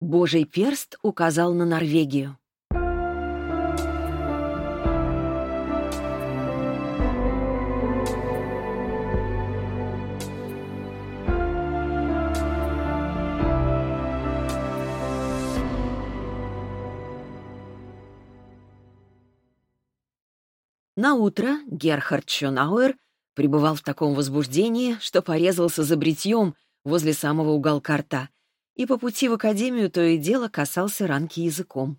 Божий перст указал на Норвегию. На утро Герхард Шонауэр пребывал в таком возбуждении, что порезался за бритьем возле самого уголка рта и по пути в академию то и дело касался ранки языком.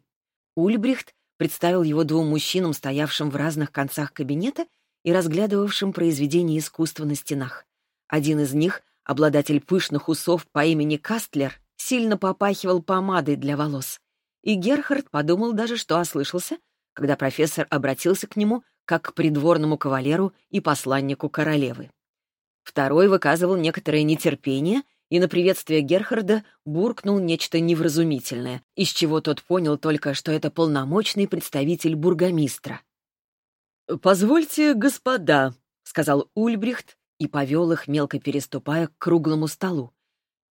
Ульбрихт представил его двум мужчинам, стоявшим в разных концах кабинета и разглядывавшим произведения искусства на стенах. Один из них, обладатель пышных усов по имени Кастлер, сильно попахивал помадой для волос. И Герхард подумал даже, что ослышался, когда профессор обратился к нему как к придворному кавалеру и посланнику королевы. Второй выказывал некоторое нетерпение и на приветствие Герхарда буркнул нечто невразумительное, из чего тот понял только, что это полномочный представитель бургомистра. «Позвольте, господа», — сказал Ульбрихт и повел их, мелко переступая к круглому столу.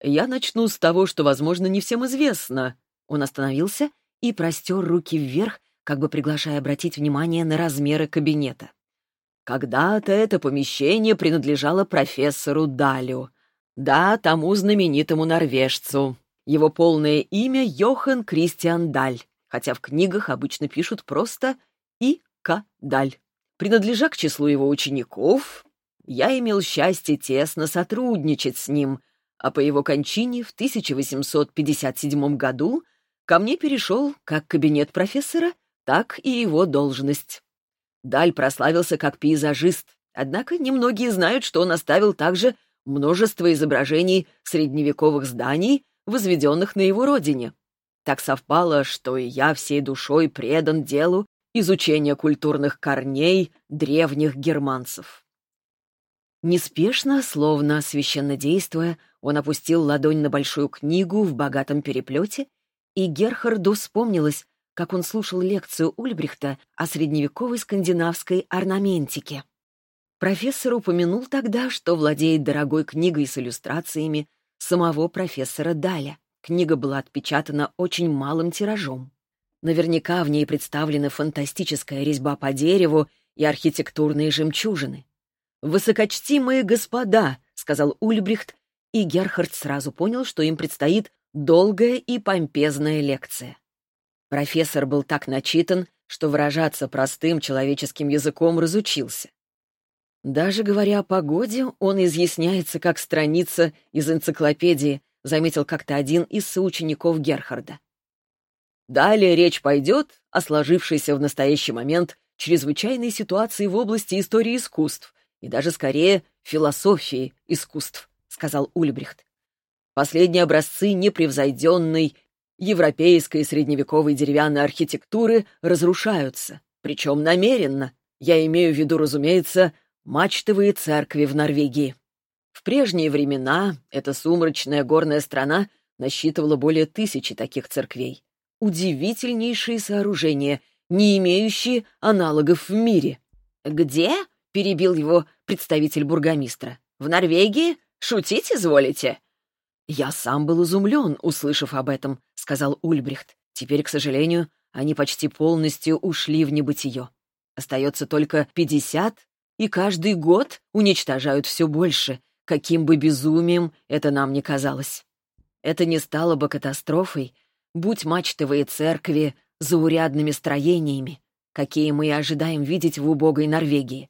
«Я начну с того, что, возможно, не всем известно». Он остановился и простер руки вверх, как бы приглашая обратить внимание на размеры кабинета. Когда-то это помещение принадлежало профессору Далю. Да, тому знаменитому норвежцу. Его полное имя Йохан Кристиан Даль, хотя в книгах обычно пишут просто И.К. Даль. Принадлежа к числу его учеников, я имел счастье тесно сотрудничать с ним, а по его кончине в 1857 году ко мне перешел как кабинет профессора так и его должность. Даль прославился как пейзажист, однако немногие знают, что он оставил также множество изображений средневековых зданий, возведенных на его родине. Так совпало, что и я всей душой предан делу изучения культурных корней древних германцев. Неспешно, словно священно действуя, он опустил ладонь на большую книгу в богатом переплете, и Герхарду вспомнилось, как он слушал лекцию Ульбрихта о средневековой скандинавской орнаментике. Профессор упомянул тогда, что владеет дорогой книгой с иллюстрациями самого профессора Даля. Книга была отпечатана очень малым тиражом. Наверняка в ней представлены фантастическая резьба по дереву и архитектурные жемчужины. «Высокочтимые господа», — сказал Ульбрихт, и Герхард сразу понял, что им предстоит долгая и помпезная лекция. Профессор был так начитан, что выражаться простым человеческим языком разучился. Даже говоря о погоде, он изъясняется как страница из энциклопедии, заметил как-то один из соучеников Герхарда. Далее речь пойдет о сложившейся в настоящий момент чрезвычайной ситуации в области истории искусств и даже скорее философии искусств, сказал Ульбрихт. Последние образцы непревзойденной европейской средневековой деревянной архитектуры разрушаются, причем намеренно. Я имею в виду, разумеется, мачтовые церкви в Норвегии. В прежние времена эта сумрачная горная страна насчитывала более тысячи таких церквей. Удивительнейшие сооружения, не имеющие аналогов в мире. «Где?» — перебил его представитель бургомистра. «В Норвегии? Шутить изволите?» «Я сам был изумлен, услышав об этом», — сказал Ульбрихт. «Теперь, к сожалению, они почти полностью ушли в небытие. Остается только пятьдесят, и каждый год уничтожают все больше, каким бы безумием это нам ни казалось. Это не стало бы катастрофой, будь мачтовые церкви заурядными строениями, какие мы и ожидаем видеть в убогой Норвегии.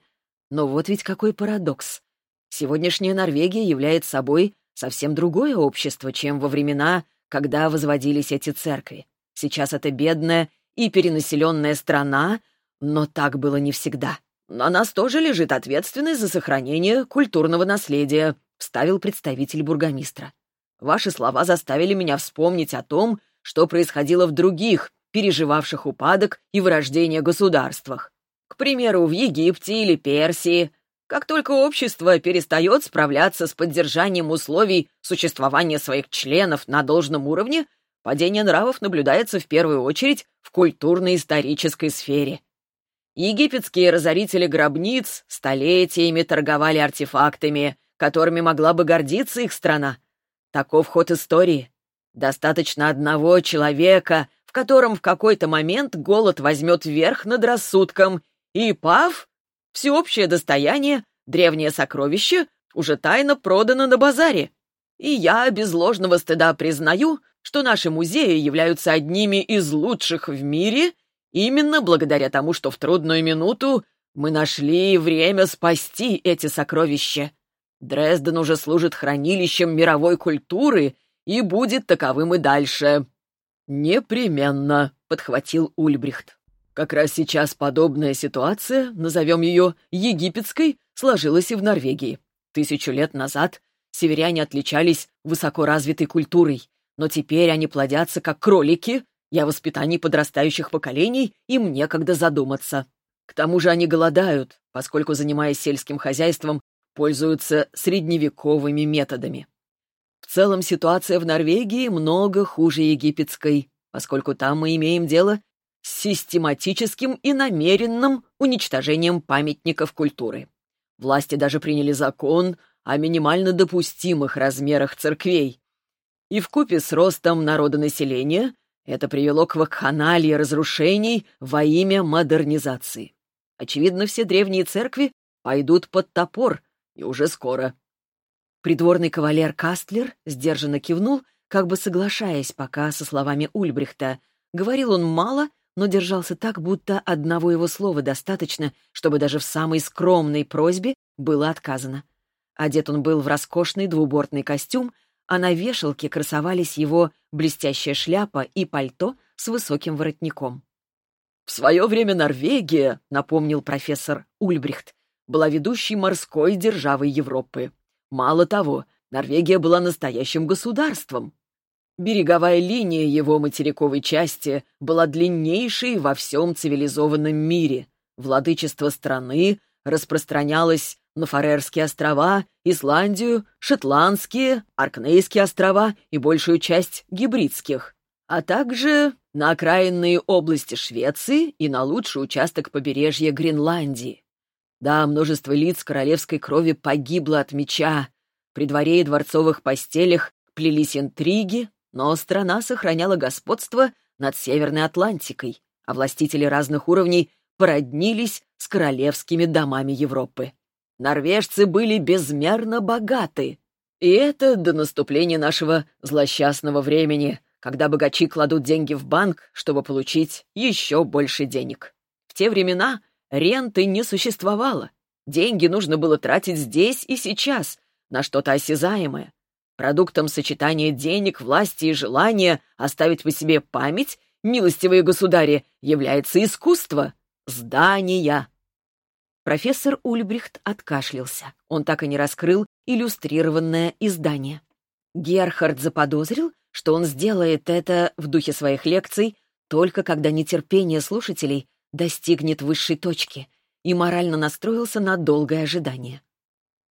Но вот ведь какой парадокс. Сегодняшняя Норвегия является собой совсем другое общество, чем во времена, когда возводились эти церкви. Сейчас это бедная и перенаселенная страна, но так было не всегда. На нас тоже лежит ответственность за сохранение культурного наследия», — вставил представитель бургомистра. «Ваши слова заставили меня вспомнить о том, что происходило в других, переживавших упадок и вырождение государствах. К примеру, в Египте или Персии, как только общество перестает справляться с поддержанием условий существования своих членов на должном уровне, падение нравов наблюдается в первую очередь в культурно-исторической сфере. Египетские разорители гробниц столетиями торговали артефактами, которыми могла бы гордиться их страна. Таков ход истории. Достаточно одного человека, в котором в какой-то момент голод возьмет верх над рассудком, и, пав, всеобщее достояние, древнее сокровище, уже тайно продано на базаре. И я без ложного стыда признаю, что наши музеи являются одними из лучших в мире именно благодаря тому, что в трудную минуту мы нашли время спасти эти сокровища. Дрезден уже служит хранилищем мировой культуры и будет таковым и дальше». «Непременно», — подхватил Ульбрихт. «Как раз сейчас подобная ситуация, назовем ее египетской, сложилась и в Норвегии. Тысячу лет назад северяне отличались высокоразвитой культурой, но теперь они плодятся как кролики, и о воспитании подрастающих поколений им некогда задуматься. К тому же они голодают, поскольку, занимаясь сельским хозяйством, пользуются средневековыми методами. В целом ситуация в Норвегии много хуже египетской, поскольку там мы имеем дело с систематическим и намеренным уничтожением памятников культуры. Власти даже приняли закон о минимально допустимых размерах церквей. И вкупе с ростом народонаселения это привело к вакханалии разрушений во имя модернизации. Очевидно, все древние церкви пойдут под топор, и уже скоро. Придворный кавалер Кастлер сдержанно кивнул, как бы соглашаясь пока со словами Ульбрихта. Говорил он мало, но держался так, будто одного его слова достаточно, чтобы даже в самой скромной просьбе было отказано. Одет он был в роскошный двубортный костюм, а на вешалке красовались его блестящая шляпа и пальто с высоким воротником. «В свое время Норвегия», — напомнил профессор Ульбрихт, была ведущей морской державой Европы. Мало того, Норвегия была настоящим государством. Береговая линия его материковой части была длиннейшей во всем цивилизованном мире. Владычество страны распространялось на Фарерские острова, Исландию, Шотландские, Аркнейские острова и большую часть гибридских, а также на окраинные области Швеции и на лучший участок побережья Гренландии. Да, множество лиц королевской крови погибло от меча. При дворе и дворцовых постелях плелись интриги, но страна сохраняла господство над Северной Атлантикой, а властители разных уровней породнились с королевскими домами Европы. Норвежцы были безмерно богаты. И это до наступления нашего злосчастного времени, когда богачи кладут деньги в банк, чтобы получить еще больше денег. В те времена Ренты не существовало. Деньги нужно было тратить здесь и сейчас, на что-то осязаемое. Продуктом сочетания денег, власти и желания оставить по себе память, милостивые государи, является искусство — здания. Профессор Ульбрихт откашлялся. Он так и не раскрыл иллюстрированное издание. Герхард заподозрил, что он сделает это в духе своих лекций только когда нетерпение слушателей достигнет высшей точки и морально настроился на долгое ожидание.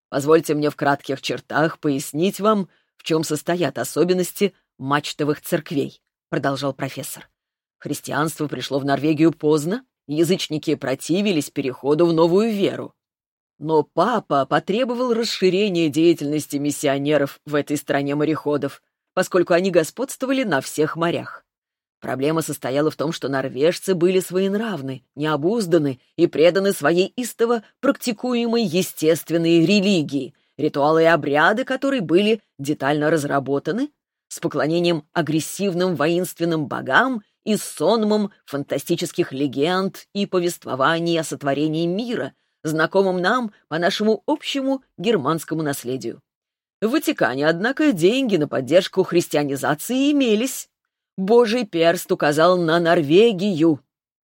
Позвольте мне в кратких чертах пояснить вам, в чем состоят особенности мачтовых церквей, продолжал профессор. Христианство пришло в Норвегию поздно, язычники противились переходу в новую веру. Но папа потребовал расширения деятельности миссионеров в этой стране мореходов, поскольку они господствовали на всех морях. Проблема состояла в том, что норвежцы были своенравны, необузданы и преданы своей истово практикуемой естественной религии, ритуалы и обряды которой были детально разработаны, с поклонением агрессивным воинственным богам и сонмом фантастических легенд и повествований о сотворении мира, знакомым нам по нашему общему германскому наследию. В Ватикане, однако, деньги на поддержку христианизации имелись, Божий перст указал на Норвегию.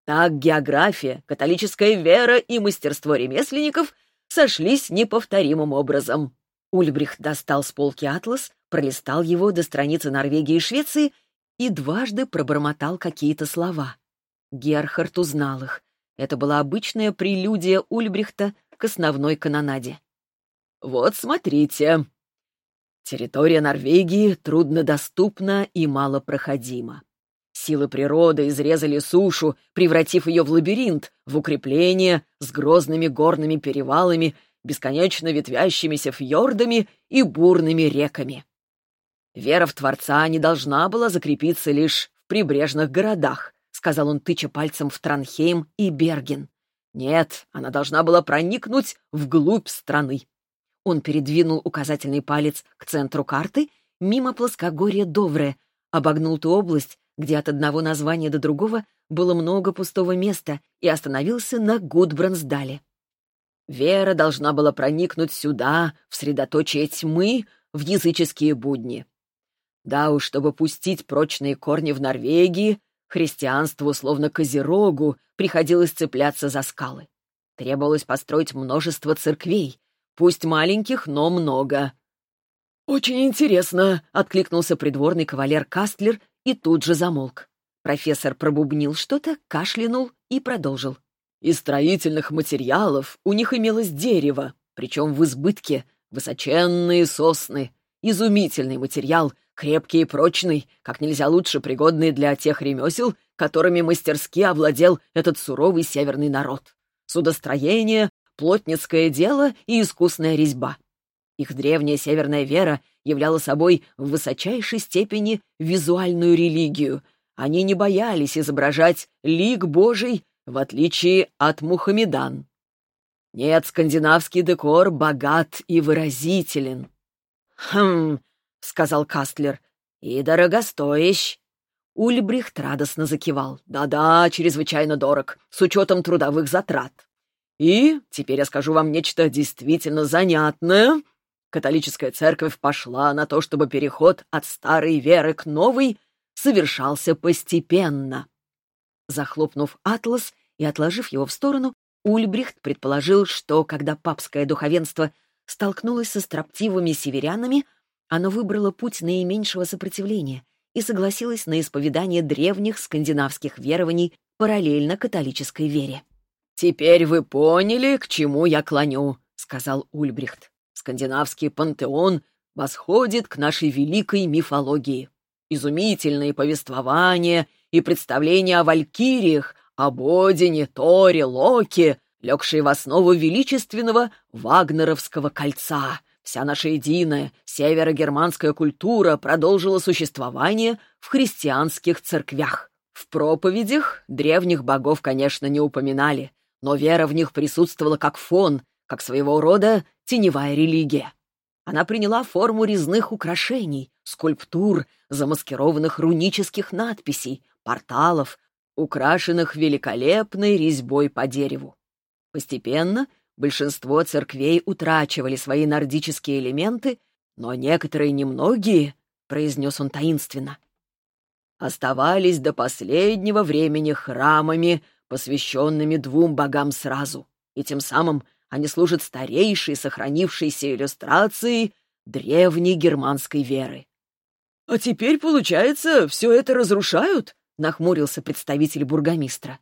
Так география, католическая вера и мастерство ремесленников сошлись неповторимым образом. Ульбрихт достал с полки атлас, пролистал его до страницы Норвегии и Швеции и дважды пробормотал какие-то слова. Герхард узнал их. Это была обычная прелюдия Ульбрихта к основной канонаде. «Вот смотрите», Территория Норвегии труднодоступна и малопроходима. Силы природы изрезали сушу, превратив ее в лабиринт, в укрепление с грозными горными перевалами, бесконечно ветвящимися фьордами и бурными реками. Вера в Творца не должна была закрепиться лишь в прибрежных городах, сказал он, тыча пальцем в Транхейм и Берген. Нет, она должна была проникнуть вглубь страны. Он передвинул указательный палец к центру карты мимо плоскогорья Довре, обогнул ту область, где от одного названия до другого было много пустого места, и остановился на Гудбрансдале. Вера должна была проникнуть сюда, в средоточие тьмы, в языческие будни. Да уж, чтобы пустить прочные корни в Норвегии, христианству, словно козерогу, приходилось цепляться за скалы. Требовалось построить множество церквей, пусть маленьких, но много. «Очень интересно», — откликнулся придворный кавалер Кастлер и тут же замолк. Профессор пробубнил что-то, кашлянул и продолжил. Из строительных материалов у них имелось дерево, причем в избытке, высоченные сосны. Изумительный материал, крепкий и прочный, как нельзя лучше пригодный для тех ремесел, которыми мастерски овладел этот суровый северный народ. Судостроение, плотницкое дело и искусная резьба. Их древняя северная вера являла собой в высочайшей степени визуальную религию. Они не боялись изображать лик Божий в отличие от мухаммедан. Нет, скандинавский декор богат и выразителен. «Хм», — сказал Кастлер, — «и дорогостоящ». Ульбрихт радостно закивал. «Да-да, чрезвычайно дорог, с учетом трудовых затрат. И теперь я скажу вам нечто действительно занятное. Католическая церковь пошла на то, чтобы переход от старой веры к новой совершался постепенно. Захлопнув атлас и отложив его в сторону, Ульбрихт предположил, что когда папское духовенство столкнулось со строптивыми северянами, оно выбрало путь наименьшего сопротивления и согласилось на исповедание древних скандинавских верований параллельно католической вере. «Теперь вы поняли, к чему я клоню», — сказал Ульбрихт. «Скандинавский пантеон восходит к нашей великой мифологии. Изумительные повествования — и представления о валькириях, об Одине, Торе, Локе, легшие в основу величественного Вагнеровского кольца. Вся наша единая северогерманская культура продолжила существование в христианских церквях. В проповедях древних богов, конечно, не упоминали, но вера в них присутствовала как фон, как своего рода теневая религия. Она приняла форму резных украшений, скульптур, замаскированных рунических надписей, порталов, украшенных великолепной резьбой по дереву. Постепенно большинство церквей утрачивали свои нордические элементы, но некоторые немногие, — произнес он таинственно, — оставались до последнего времени храмами, посвященными двум богам сразу, и тем самым они служат старейшей сохранившейся иллюстрацией древней германской веры. «А теперь, получается, все это разрушают?» — нахмурился представитель бургомистра.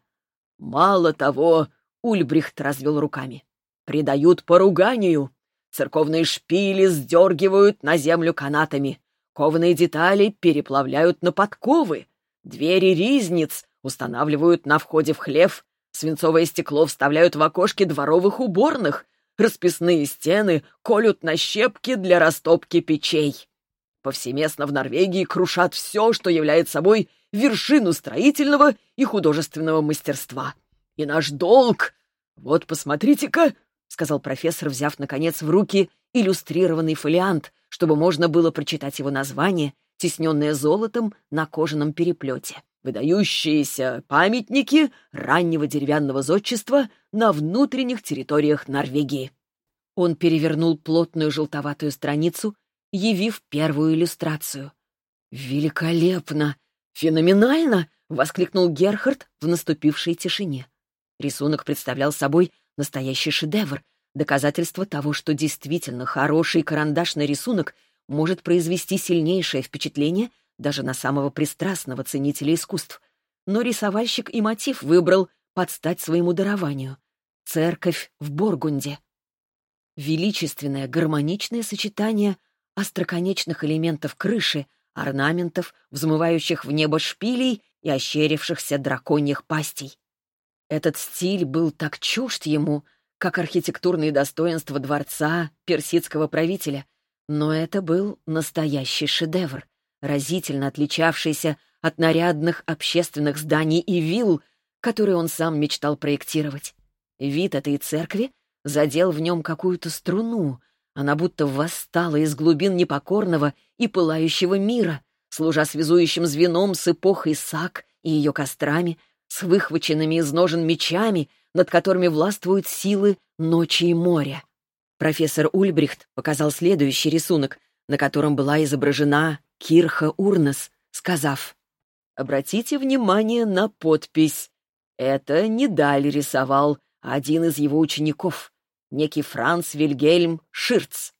«Мало того», — Ульбрихт развел руками, — «предают поруганию. Церковные шпили сдергивают на землю канатами, кованые детали переплавляют на подковы, двери ризниц устанавливают на входе в хлев, свинцовое стекло вставляют в окошки дворовых уборных, расписные стены колют на щепки для растопки печей. Повсеместно в Норвегии крушат все, что является собой вершину строительного и художественного мастерства. И наш долг... Вот, посмотрите-ка, — сказал профессор, взяв, наконец, в руки иллюстрированный фолиант, чтобы можно было прочитать его название, тесненное золотом на кожаном переплете. Выдающиеся памятники раннего деревянного зодчества на внутренних территориях Норвегии. Он перевернул плотную желтоватую страницу, явив первую иллюстрацию. «Великолепно! Феноменально!» — воскликнул Герхард в наступившей тишине. Рисунок представлял собой настоящий шедевр, доказательство того, что действительно хороший карандашный рисунок может произвести сильнейшее впечатление даже на самого пристрастного ценителя искусств. Но рисовальщик и мотив выбрал под стать своему дарованию — церковь в Боргунде. Величественное гармоничное сочетание — остроконечных элементов крыши, орнаментов, взмывающих в небо шпилей и ощерившихся драконьих пастей. Этот стиль был так чужд ему, как архитектурные достоинства дворца персидского правителя, Но это был настоящий шедевр, разительно отличавшийся от нарядных общественных зданий и вилл, которые он сам мечтал проектировать. Вид этой церкви задел в нем какую-то струну. Она будто восстала из глубин непокорного и пылающего мира, служа связующим звеном с эпохой Сак и ее кострами, с выхваченными из ножен мечами, над которыми властвуют силы ночи и моря. Профессор Ульбрихт показал следующий рисунок, на котором была изображена Кирха Урнес, сказав, «Обратите внимание на подпись. Это не Даль рисовал, а один из его учеников, некий Франц Вильгельм Ширц».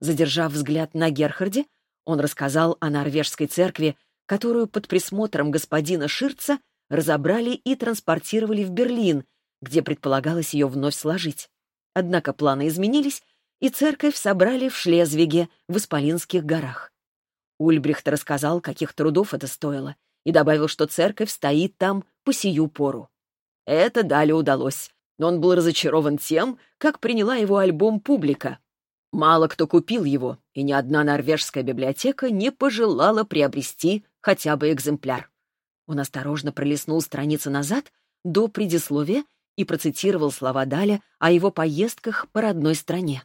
Задержав взгляд на Герхарде, он рассказал о норвежской церкви, которую под присмотром господина Ширца разобрали и транспортировали в Берлин, где предполагалось ее вновь сложить. Однако планы изменились, и церковь собрали в Шлезвиге, в Исполинских горах. Ульбрихт рассказал, каких трудов это стоило, и добавил, что церковь стоит там по сию пору. Это далее удалось, но он был разочарован тем, как приняла его альбом публика. Мало кто купил его, и ни одна норвежская библиотека не пожелала приобрести хотя бы экземпляр. Он осторожно пролистнул страницы назад до предисловия и процитировал слова Даля о его поездках по родной стране.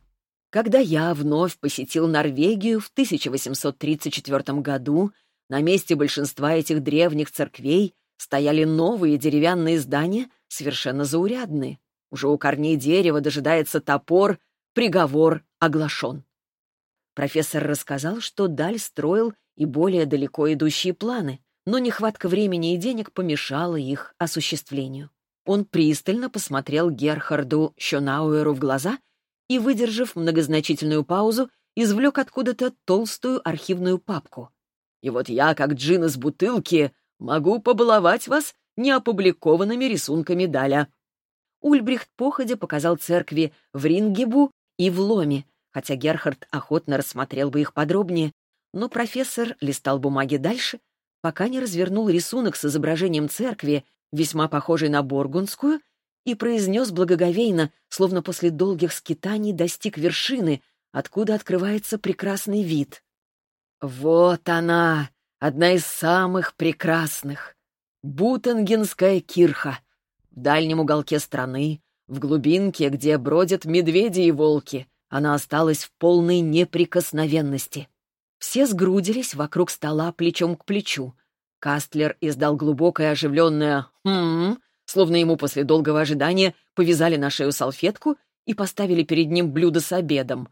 «Когда я вновь посетил Норвегию в 1834 году, на месте большинства этих древних церквей стояли новые деревянные здания, совершенно заурядные. Уже у корней дерева дожидается топор, приговор оглашен». Профессор рассказал, что Даль строил и более далеко идущие планы, но нехватка времени и денег помешала их осуществлению. Он пристально посмотрел Герхарду Шонауэру в глаза и, выдержав многозначительную паузу, извлек откуда-то толстую архивную папку. «И вот я, как джин из бутылки, могу побаловать вас неопубликованными рисунками Даля». Ульбрихт походя показал церкви в Рингебу и в Ломе, хотя Герхард охотно рассмотрел бы их подробнее, но профессор листал бумаги дальше, пока не развернул рисунок с изображением церкви весьма похожий на Боргунскую, и произнес благоговейно, словно после долгих скитаний достиг вершины, откуда открывается прекрасный вид. «Вот она, одна из самых прекрасных! Бутенгенская кирха! В дальнем уголке страны, в глубинке, где бродят медведи и волки, она осталась в полной неприкосновенности». Все сгрудились вокруг стола плечом к плечу, Кастлер издал глубокое оживленное «хм», словно ему после долгого ожидания повязали на шею салфетку и поставили перед ним блюдо с обедом.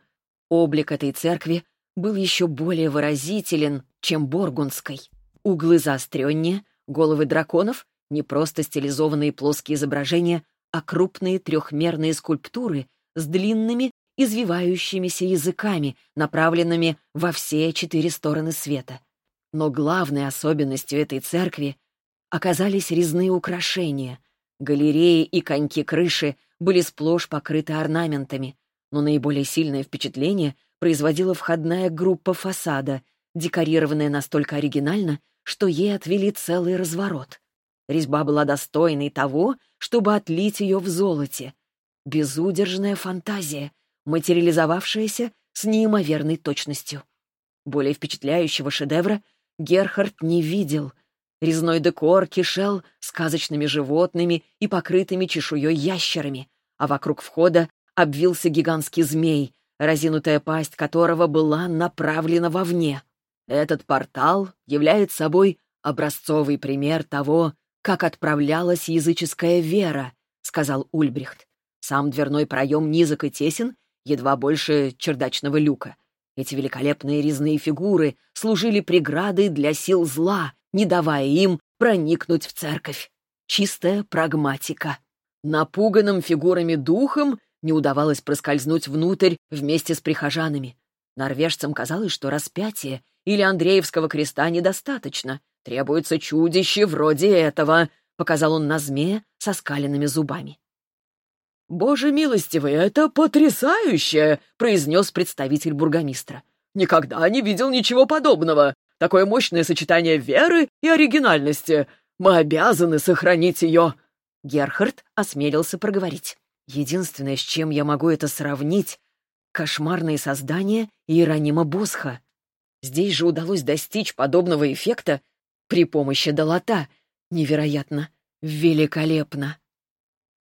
Облик этой церкви был еще более выразителен, чем Боргунской. Углы заостреннее, головы драконов — не просто стилизованные плоские изображения, а крупные трехмерные скульптуры с длинными, извивающимися языками, направленными во все четыре стороны света. Но главной особенностью этой церкви оказались резные украшения. Галереи и коньки крыши были сплошь покрыты орнаментами, но наиболее сильное впечатление производила входная группа фасада, декорированная настолько оригинально, что ей отвели целый разворот. Резьба была достойной того, чтобы отлить ее в золоте. Безудержная фантазия, материализовавшаяся с неимоверной точностью. Более впечатляющего шедевра Герхард не видел. Резной декор кишел сказочными животными и покрытыми чешуей ящерами, а вокруг входа обвился гигантский змей, разинутая пасть которого была направлена вовне. Этот портал является собой образцовый пример того, как отправлялась языческая вера, сказал Ульбрихт. Сам дверной проем низок и тесен, едва больше чердачного люка. Эти великолепные резные фигуры служили преградой для сил зла, не давая им проникнуть в церковь. Чистая прагматика. Напуганным фигурами духом не удавалось проскользнуть внутрь вместе с прихожанами. Норвежцам казалось, что распятие или Андреевского креста недостаточно. Требуется чудище вроде этого, — показал он на змея со скаленными зубами. «Боже милостивый, это потрясающе!» — произнес представитель бургомистра. «Никогда не видел ничего подобного. Такое мощное сочетание веры и оригинальности. Мы обязаны сохранить ее!» Герхард осмелился проговорить. «Единственное, с чем я могу это сравнить, Кошмарные создания Иеронима Босха. Здесь же удалось достичь подобного эффекта при помощи долота. Невероятно. Великолепно.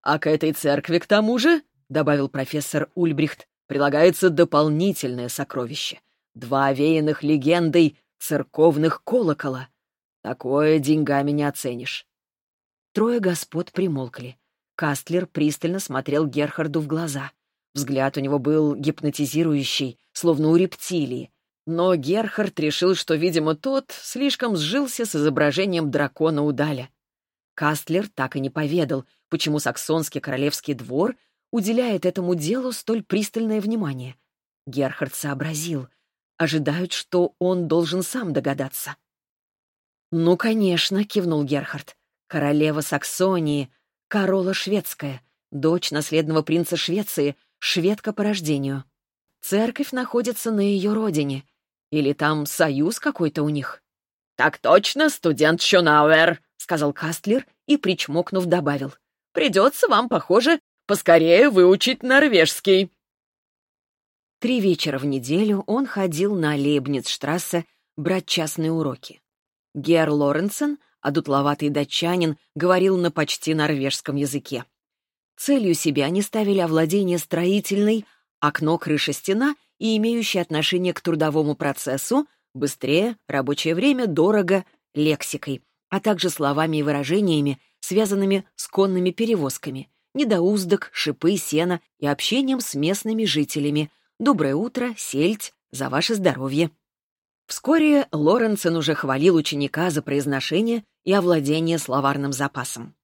А к этой церкви, к тому же, — добавил профессор Ульбрихт, — прилагается дополнительное сокровище. Два овеянных легендой церковных колокола. Такое деньгами не оценишь. Трое господ примолкли. Кастлер пристально смотрел Герхарду в глаза. Взгляд у него был гипнотизирующий, словно у рептилии. Но Герхард решил, что, видимо, тот слишком сжился с изображением дракона удаля. Кастлер так и не поведал, почему саксонский королевский двор уделяет этому делу столь пристальное внимание. Герхард сообразил. Ожидают, что он должен сам догадаться. «Ну, конечно», — кивнул Герхард. «Королева Саксонии, Корола Шведская, дочь наследного принца Швеции, шведка по рождению. Церковь находится на ее родине. Или там союз какой-то у них?» «Так точно, студент Шонауэр», — сказал Кастлер и, причмокнув, добавил. «Придется вам, похоже, поскорее выучить норвежский». Три вечера в неделю он ходил на Лейбниц-штрассе брать частные уроки. Гер Лоренсен, одутловатый датчанин, говорил на почти норвежском языке. Целью себя они ставили овладение строительной, окно-крыша-стена и имеющее отношение к трудовому процессу, быстрее, рабочее время, дорого, лексикой, а также словами и выражениями, связанными с конными перевозками, недоуздок, шипы, сена и общением с местными жителями. «Доброе утро, сельдь, за ваше здоровье». Вскоре Лоренцен уже хвалил ученика за произношение и овладение словарным запасом.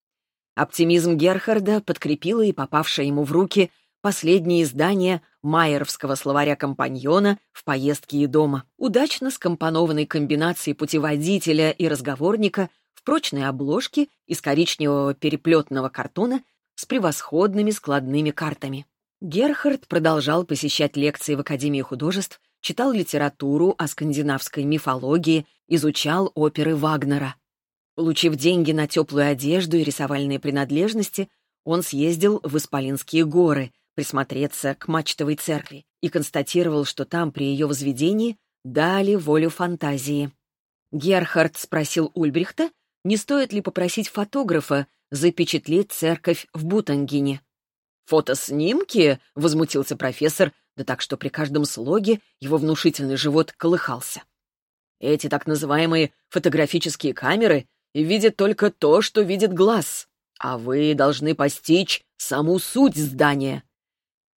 Оптимизм Герхарда подкрепило и попавшее ему в руки последнее издание Майеровского словаря-компаньона в поездке и дома, удачно скомпонованной комбинацией путеводителя и разговорника в прочной обложке из коричневого переплетного картона с превосходными складными картами. Герхард продолжал посещать лекции в Академии художеств, читал литературу о скандинавской мифологии, изучал оперы Вагнера. Получив деньги на теплую одежду и рисовальные принадлежности, он съездил в Исполинские горы, присмотреться к мачтовой церкви и констатировал, что там при ее возведении дали волю фантазии. Герхард спросил Ульбрихта, не стоит ли попросить фотографа запечатлеть церковь в Бутангене. «Фотоснимки?» — возмутился профессор, да так что при каждом слоге его внушительный живот колыхался. «Эти так называемые фотографические камеры видят только то, что видит глаз, а вы должны постичь саму суть здания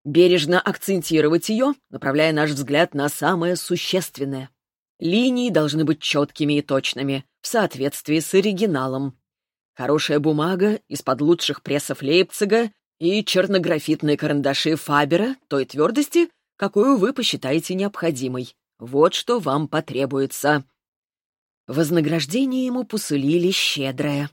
бережно акцентировать ее, направляя наш взгляд на самое существенное. Линии должны быть четкими и точными, в соответствии с оригиналом. Хорошая бумага из-под лучших прессов Лейпцига и чернографитные карандаши Фабера той твердости, какую вы посчитаете необходимой. Вот что вам потребуется. Вознаграждение ему посулили щедрое.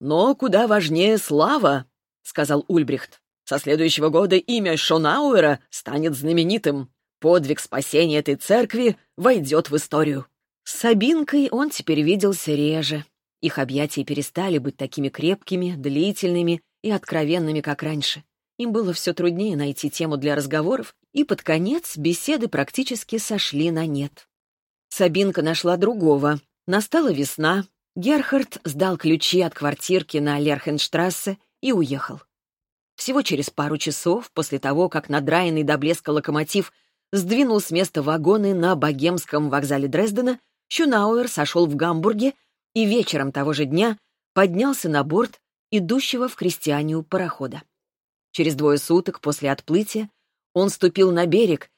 «Но куда важнее слава», — сказал Ульбрихт. Со следующего года имя Шонауэра станет знаменитым. Подвиг спасения этой церкви войдет в историю. С Сабинкой он теперь виделся реже. Их объятия перестали быть такими крепкими, длительными и откровенными, как раньше. Им было все труднее найти тему для разговоров, и под конец беседы практически сошли на нет. Сабинка нашла другого. Настала весна. Герхард сдал ключи от квартирки на Лерхенштрассе и уехал. Всего через пару часов после того, как надраенный до блеска локомотив сдвинул с места вагоны на богемском вокзале Дрездена, Шунауэр сошел в Гамбурге и вечером того же дня поднялся на борт идущего в Христианию парохода. Через двое суток после отплытия он ступил на берег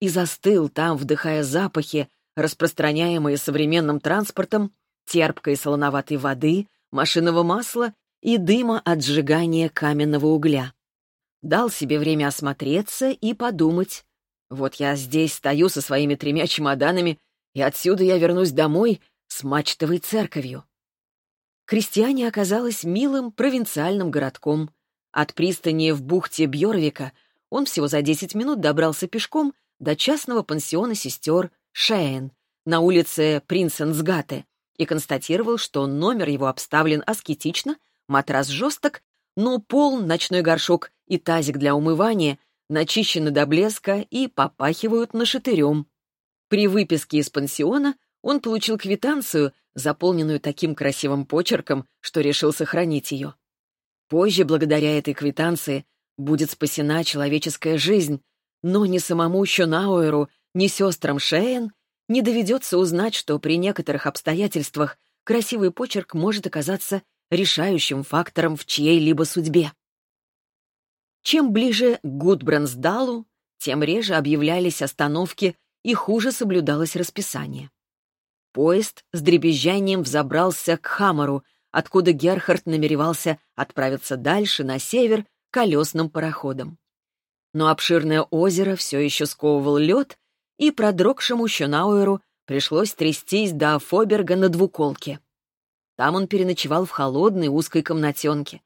и застыл там, вдыхая запахи, распространяемые современным транспортом, терпкой солоноватой воды, машинного масла и дыма от сжигания каменного угля. Дал себе время осмотреться и подумать. Вот я здесь стою со своими тремя чемоданами, и отсюда я вернусь домой с мачтовой церковью. Крестьяне оказалось милым провинциальным городком. От пристани в бухте Бьорвика он всего за 10 минут добрался пешком до частного пансиона сестер Шейн на улице Принценсгате и констатировал, что номер его обставлен аскетично, матрас жесток, но пол, ночной горшок и тазик для умывания начищены до блеска и попахивают нашатырем. При выписке из пансиона он получил квитанцию, заполненную таким красивым почерком, что решил сохранить ее. Позже, благодаря этой квитанции, будет спасена человеческая жизнь, но ни самому Щонауэру, ни сестрам Шейн не доведется узнать, что при некоторых обстоятельствах красивый почерк может оказаться решающим фактором в чьей-либо судьбе. Чем ближе к Гудбрансдалу, тем реже объявлялись остановки и хуже соблюдалось расписание. Поезд с дребезжанием взобрался к Хамару, откуда Герхард намеревался отправиться дальше, на север, колесным пароходом. Но обширное озеро все еще сковывал лед, и продрогшему Щонауэру пришлось трястись до Фоберга на двуколке. Там он переночевал в холодной узкой комнатенке.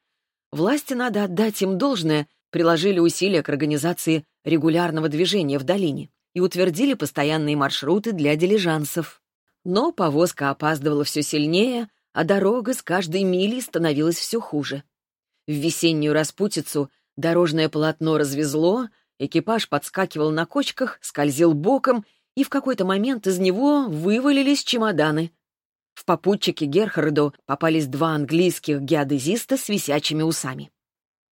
Власти, надо отдать им должное, приложили усилия к организации регулярного движения в долине и утвердили постоянные маршруты для дилижансов. Но повозка опаздывала все сильнее, а дорога с каждой милей становилась все хуже. В весеннюю распутицу дорожное полотно развезло, экипаж подскакивал на кочках, скользил боком, и в какой-то момент из него вывалились чемоданы. В попутчике Герхарду попались два английских геодезиста с висячими усами.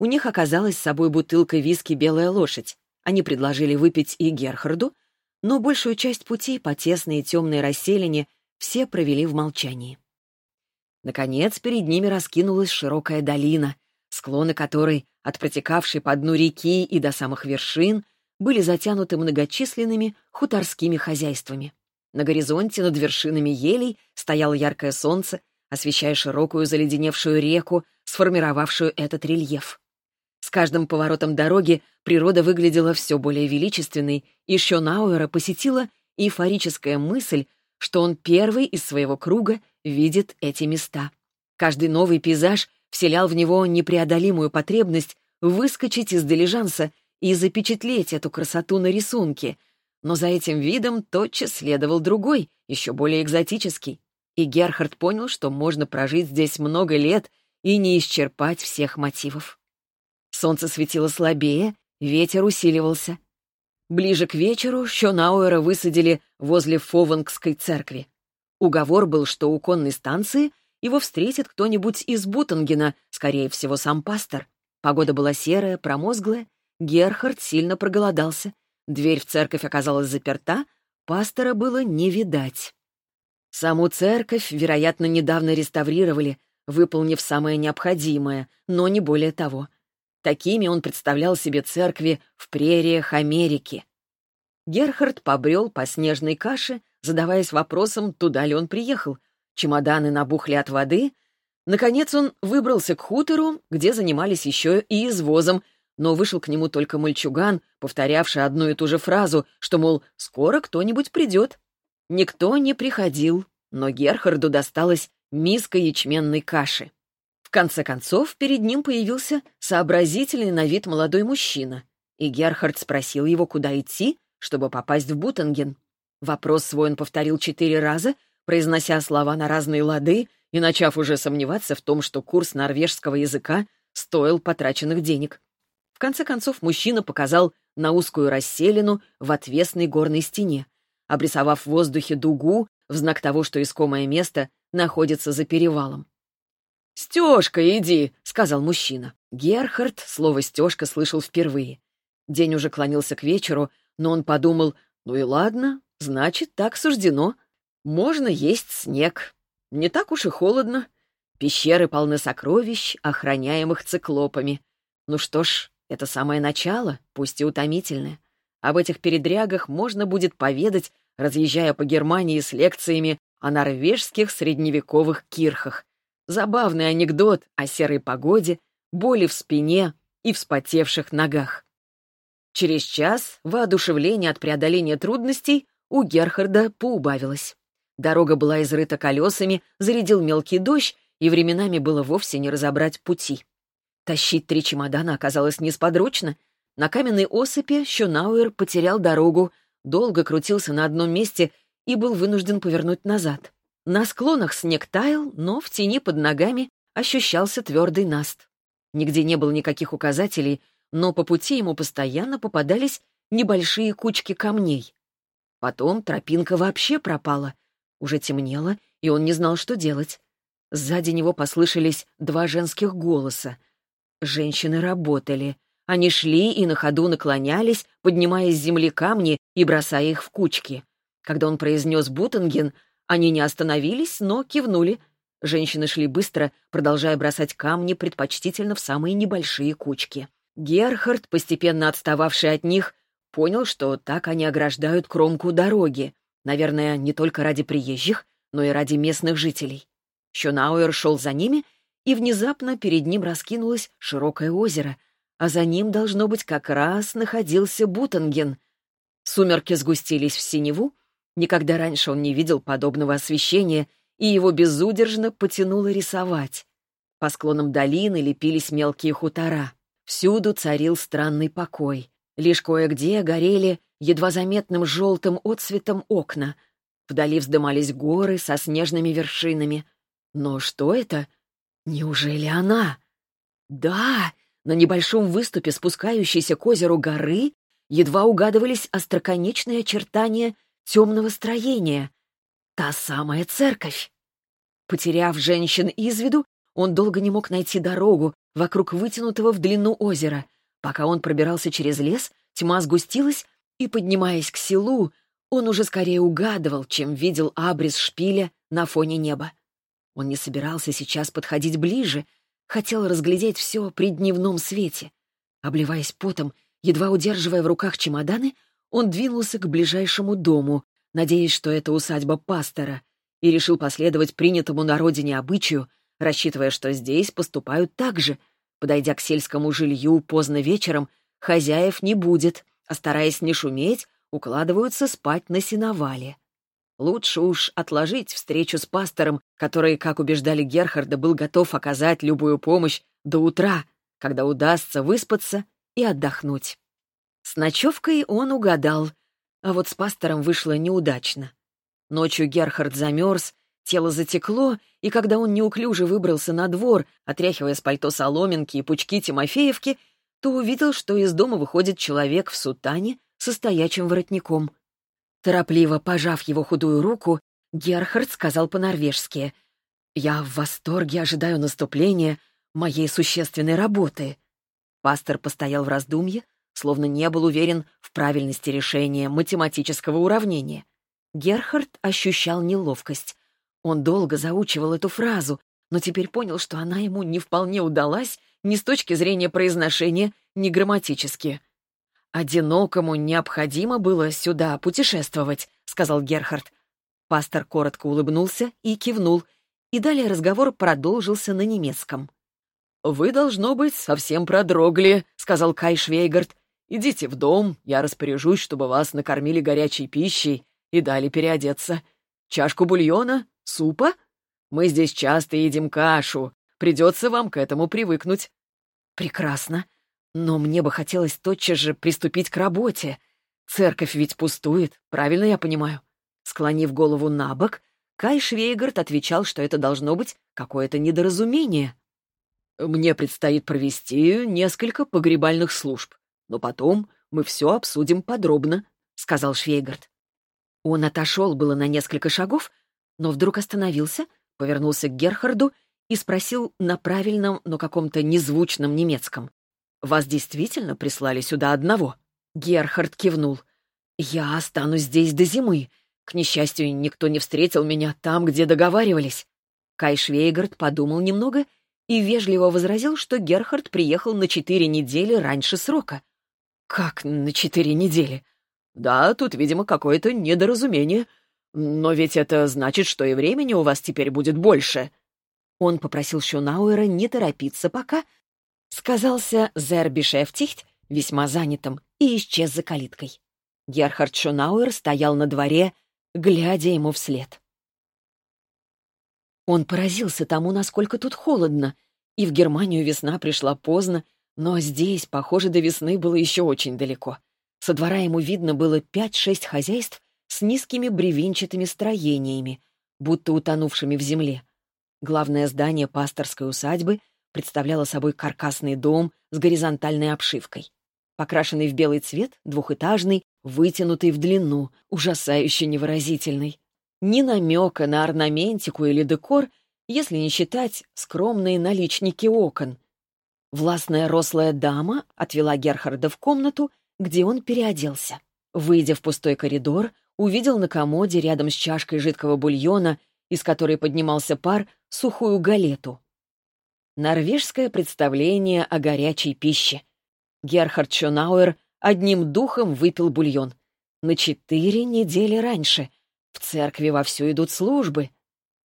У них оказалась с собой бутылка виски «Белая лошадь». Они предложили выпить и Герхарду, но большую часть путей по тесной и темной расселине все провели в молчании. Наконец, перед ними раскинулась широкая долина, склоны которой, от протекавшей по дну реки и до самых вершин, были затянуты многочисленными хуторскими хозяйствами. На горизонте над вершинами елей стояло яркое солнце, освещая широкую заледеневшую реку, сформировавшую этот рельеф. С каждым поворотом дороги природа выглядела все более величественной, и Шонауэра посетила эйфорическая мысль, что он первый из своего круга видит эти места. Каждый новый пейзаж вселял в него непреодолимую потребность выскочить из дилижанса и запечатлеть эту красоту на рисунке, но за этим видом тотчас следовал другой, еще более экзотический. И Герхард понял, что можно прожить здесь много лет и не исчерпать всех мотивов. Солнце светило слабее, ветер усиливался. Ближе к вечеру Шонауэра высадили возле Фовангской церкви. Уговор был, что у конной станции его встретит кто-нибудь из Бутангена, скорее всего, сам пастор. Погода была серая, промозглая. Герхард сильно проголодался — Дверь в церковь оказалась заперта, пастора было не видать. Саму церковь, вероятно, недавно реставрировали, выполнив самое необходимое, но не более того. Такими он представлял себе церкви в прериях Америки. Герхард побрел по снежной каше, задаваясь вопросом, туда ли он приехал. Чемоданы набухли от воды. Наконец он выбрался к хутору, где занимались еще и извозом, но вышел к нему только мальчуган, повторявший одну и ту же фразу, что, мол, скоро кто-нибудь придет. Никто не приходил, но Герхарду досталась миска ячменной каши. В конце концов, перед ним появился сообразительный на вид молодой мужчина, и Герхард спросил его, куда идти, чтобы попасть в Бутанген. Вопрос свой он повторил четыре раза, произнося слова на разные лады и начав уже сомневаться в том, что курс норвежского языка стоил потраченных денег. В конце концов мужчина показал на узкую расселину в отвесной горной стене, обрисовав в воздухе дугу в знак того, что искомое место находится за перевалом. «Стежка, иди!» — сказал мужчина. Герхард слово «стежка» слышал впервые. День уже клонился к вечеру, но он подумал, ну и ладно, значит, так суждено. Можно есть снег. Не так уж и холодно. Пещеры полны сокровищ, охраняемых циклопами. Ну что ж, это самое начало, пусть и утомительное. Об этих передрягах можно будет поведать, разъезжая по Германии с лекциями о норвежских средневековых кирхах. Забавный анекдот о серой погоде, боли в спине и вспотевших ногах. Через час воодушевление от преодоления трудностей у Герхарда поубавилось. Дорога была изрыта колесами, зарядил мелкий дождь, и временами было вовсе не разобрать пути. Тащить три чемодана оказалось несподручно. На каменной осыпи Щонауэр потерял дорогу, долго крутился на одном месте и был вынужден повернуть назад. На склонах снег таял, но в тени под ногами ощущался твердый наст. Нигде не было никаких указателей, но по пути ему постоянно попадались небольшие кучки камней. Потом тропинка вообще пропала. Уже темнело, и он не знал, что делать. Сзади него послышались два женских голоса. Женщины работали. Они шли и на ходу наклонялись, поднимая с земли камни и бросая их в кучки. Когда он произнес «Бутенген», они не остановились, но кивнули. Женщины шли быстро, продолжая бросать камни предпочтительно в самые небольшие кучки. Герхард, постепенно отстававший от них, понял, что так они ограждают кромку дороги. Наверное, не только ради приезжих, но и ради местных жителей. Щонауэр шел за ними, и внезапно перед ним раскинулось широкое озеро, а за ним, должно быть, как раз находился Бутанген. Сумерки сгустились в синеву, никогда раньше он не видел подобного освещения, и его безудержно потянуло рисовать. По склонам долины лепились мелкие хутора. Всюду царил странный покой. Лишь кое-где горели едва заметным желтым отсветом окна. Вдали вздымались горы со снежными вершинами — но что это? Неужели она? Да, на небольшом выступе, спускающейся к озеру горы, едва угадывались остроконечные очертания темного строения. Та самая церковь. Потеряв женщин из виду, он долго не мог найти дорогу вокруг вытянутого в длину озера. Пока он пробирался через лес, тьма сгустилась, и, поднимаясь к селу, он уже скорее угадывал, чем видел абрис шпиля на фоне неба. Он не собирался сейчас подходить ближе, хотел разглядеть все при дневном свете. Обливаясь потом, едва удерживая в руках чемоданы, он двинулся к ближайшему дому, надеясь, что это усадьба пастора, и решил последовать принятому на родине обычаю, рассчитывая, что здесь поступают так же. Подойдя к сельскому жилью поздно вечером, хозяев не будет, а стараясь не шуметь, укладываются спать на сеновале. Лучше уж отложить встречу с пастором, который, как убеждали Герхарда, был готов оказать любую помощь до утра, когда удастся выспаться и отдохнуть. С ночевкой он угадал, а вот с пастором вышло неудачно. Ночью Герхард замерз, тело затекло, и когда он неуклюже выбрался на двор, отряхивая с пальто соломинки и пучки Тимофеевки, то увидел, что из дома выходит человек в сутане со стоячим воротником. Торопливо пожав его худую руку, Герхард сказал по-норвежски. «Я в восторге ожидаю наступления моей существенной работы». Пастор постоял в раздумье, словно не был уверен в правильности решения математического уравнения. Герхард ощущал неловкость. Он долго заучивал эту фразу, но теперь понял, что она ему не вполне удалась ни с точки зрения произношения, ни грамматически. «Одинокому необходимо было сюда путешествовать», — сказал Герхард. Пастор коротко улыбнулся и кивнул, и далее разговор продолжился на немецком. «Вы, должно быть, совсем продрогли», — сказал Кай Швейгард. «Идите в дом, я распоряжусь, чтобы вас накормили горячей пищей и дали переодеться. Чашку бульона? Супа? Мы здесь часто едим кашу. Придется вам к этому привыкнуть». «Прекрасно. Но мне бы хотелось тотчас же приступить к работе. Церковь ведь пустует, правильно я понимаю? Склонив голову на бок, Кай Швейгард отвечал, что это должно быть какое-то недоразумение. «Мне предстоит провести несколько погребальных служб, но потом мы все обсудим подробно», — сказал Швейгард. Он отошел было на несколько шагов, но вдруг остановился, повернулся к Герхарду и спросил на правильном, но каком-то незвучном немецком. Вас действительно прислали сюда одного?» Герхард кивнул. «Я останусь здесь до зимы. К несчастью, никто не встретил меня там, где договаривались». Кай Швейгард подумал немного и вежливо возразил, что Герхард приехал на четыре недели раньше срока. «Как на четыре недели?» «Да, тут, видимо, какое-то недоразумение. Но ведь это значит, что и времени у вас теперь будет больше». Он попросил Шунауэра не торопиться пока, сказался Зербишефтихт весьма занятым и исчез за калиткой. Герхард Шунауэр стоял на дворе, глядя ему вслед. Он поразился тому, насколько тут холодно, и в Германию весна пришла поздно, но здесь, похоже, до весны было еще очень далеко. Со двора ему видно было пять-шесть хозяйств с низкими бревенчатыми строениями, будто утонувшими в земле. Главное здание пасторской усадьбы представляла собой каркасный дом с горизонтальной обшивкой. Покрашенный в белый цвет, двухэтажный, вытянутый в длину, ужасающе невыразительный. Ни намека на орнаментику или декор, если не считать скромные наличники окон. Властная рослая дама отвела Герхарда в комнату, где он переоделся. Выйдя в пустой коридор, увидел на комоде рядом с чашкой жидкого бульона, из которой поднимался пар, сухую галету. Норвежское представление о горячей пище. Герхард Шонауэр одним духом выпил бульон. На четыре недели раньше. В церкви вовсю идут службы.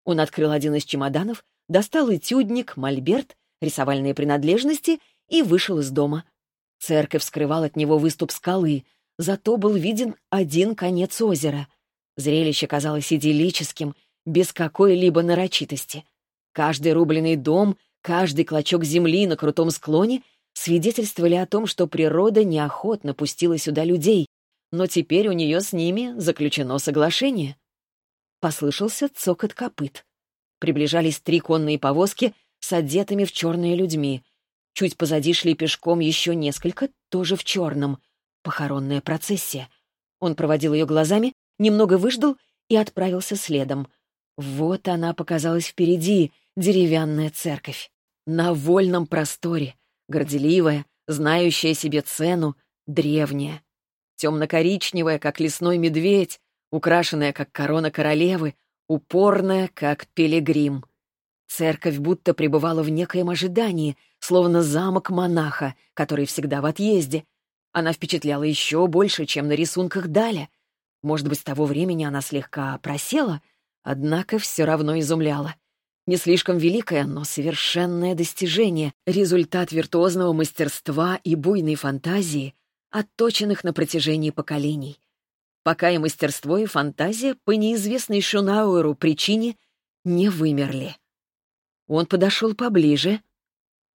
Он открыл один из чемоданов, достал этюдник, мольберт, рисовальные принадлежности и вышел из дома. Церковь скрывал от него выступ скалы, зато был виден один конец озера. Зрелище казалось идиллическим, без какой-либо нарочитости. Каждый рубленый дом, каждый клочок земли на крутом склоне свидетельствовали о том, что природа неохотно пустила сюда людей, но теперь у нее с ними заключено соглашение. Послышался цокот копыт. Приближались три конные повозки с одетыми в черные людьми. Чуть позади шли пешком еще несколько, тоже в черном. Похоронная процессия. Он проводил ее глазами, немного выждал и отправился следом. Вот она показалась впереди, деревянная церковь. На вольном просторе, горделивая, знающая себе цену, древняя. Темно-коричневая, как лесной медведь, украшенная, как корона королевы, упорная, как пилигрим. Церковь будто пребывала в некоем ожидании, словно замок монаха, который всегда в отъезде. Она впечатляла еще больше, чем на рисунках Даля. Может быть, с того времени она слегка просела, однако все равно изумляла. Не слишком великое, но совершенное достижение, результат виртуозного мастерства и буйной фантазии, отточенных на протяжении поколений. Пока и мастерство, и фантазия по неизвестной Шунауэру причине не вымерли. Он подошел поближе.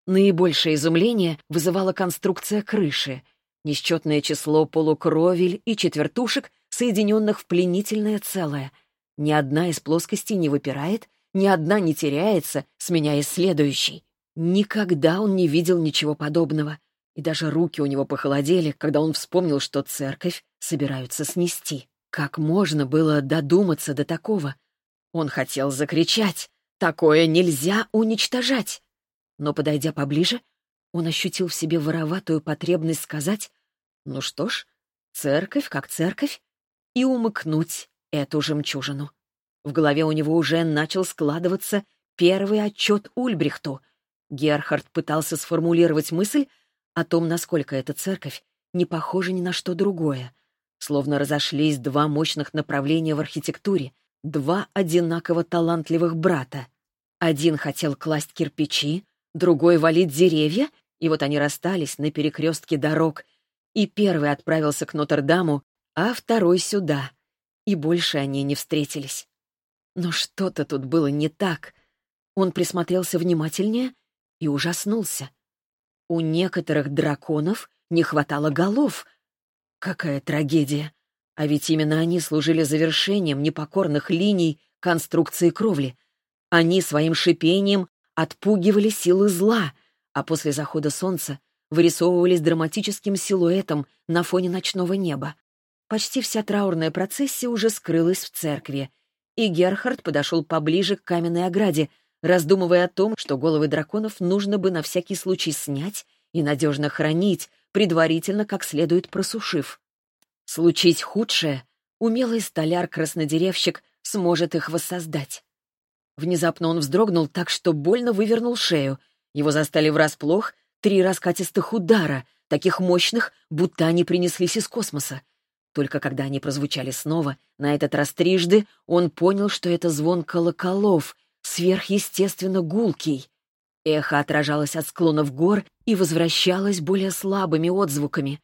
Наибольшее изумление вызывала конструкция крыши, несчетное число полукровель и четвертушек, соединенных в пленительное целое. Ни одна из плоскостей не выпирает, ни одна не теряется, сменяясь следующей. Никогда он не видел ничего подобного, и даже руки у него похолодели, когда он вспомнил, что церковь собираются снести. Как можно было додуматься до такого? Он хотел закричать. «Такое нельзя уничтожать!» Но, подойдя поближе, он ощутил в себе вороватую потребность сказать «Ну что ж, церковь как церковь» и умыкнуть эту жемчужину. В голове у него уже начал складываться первый отчет Ульбрихту. Герхард пытался сформулировать мысль о том, насколько эта церковь не похожа ни на что другое. Словно разошлись два мощных направления в архитектуре, два одинаково талантливых брата. Один хотел класть кирпичи, другой — валить деревья, и вот они расстались на перекрестке дорог, и первый отправился к Нотр-Даму, а второй — сюда, и больше они не встретились. Но что-то тут было не так. Он присмотрелся внимательнее и ужаснулся. У некоторых драконов не хватало голов. Какая трагедия! А ведь именно они служили завершением непокорных линий конструкции кровли. Они своим шипением отпугивали силы зла, а после захода солнца вырисовывались драматическим силуэтом на фоне ночного неба. Почти вся траурная процессия уже скрылась в церкви — и Герхард подошел поближе к каменной ограде, раздумывая о том, что головы драконов нужно бы на всякий случай снять и надежно хранить, предварительно как следует просушив. Случись худшее, умелый столяр-краснодеревщик сможет их воссоздать. Внезапно он вздрогнул так, что больно вывернул шею. Его застали врасплох три раскатистых удара, таких мощных, будто они принеслись из космоса. Только когда они прозвучали снова, на этот раз трижды, он понял, что это звон колоколов, сверхъестественно гулкий. Эхо отражалось от склонов гор и возвращалось более слабыми отзвуками.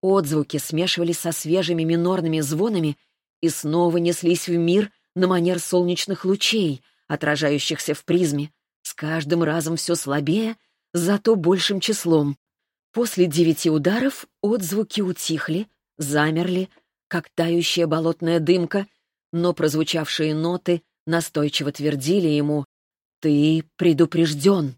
Отзвуки смешивались со свежими минорными звонами и снова неслись в мир на манер солнечных лучей, отражающихся в призме, с каждым разом все слабее, зато большим числом. После девяти ударов отзвуки утихли, замерли, как тающая болотная дымка, но прозвучавшие ноты настойчиво твердили ему «Ты предупрежден».